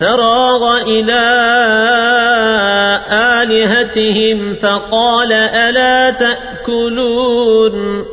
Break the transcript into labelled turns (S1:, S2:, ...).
S1: فراغ إلى آلهتهم فقال ألا تأكلون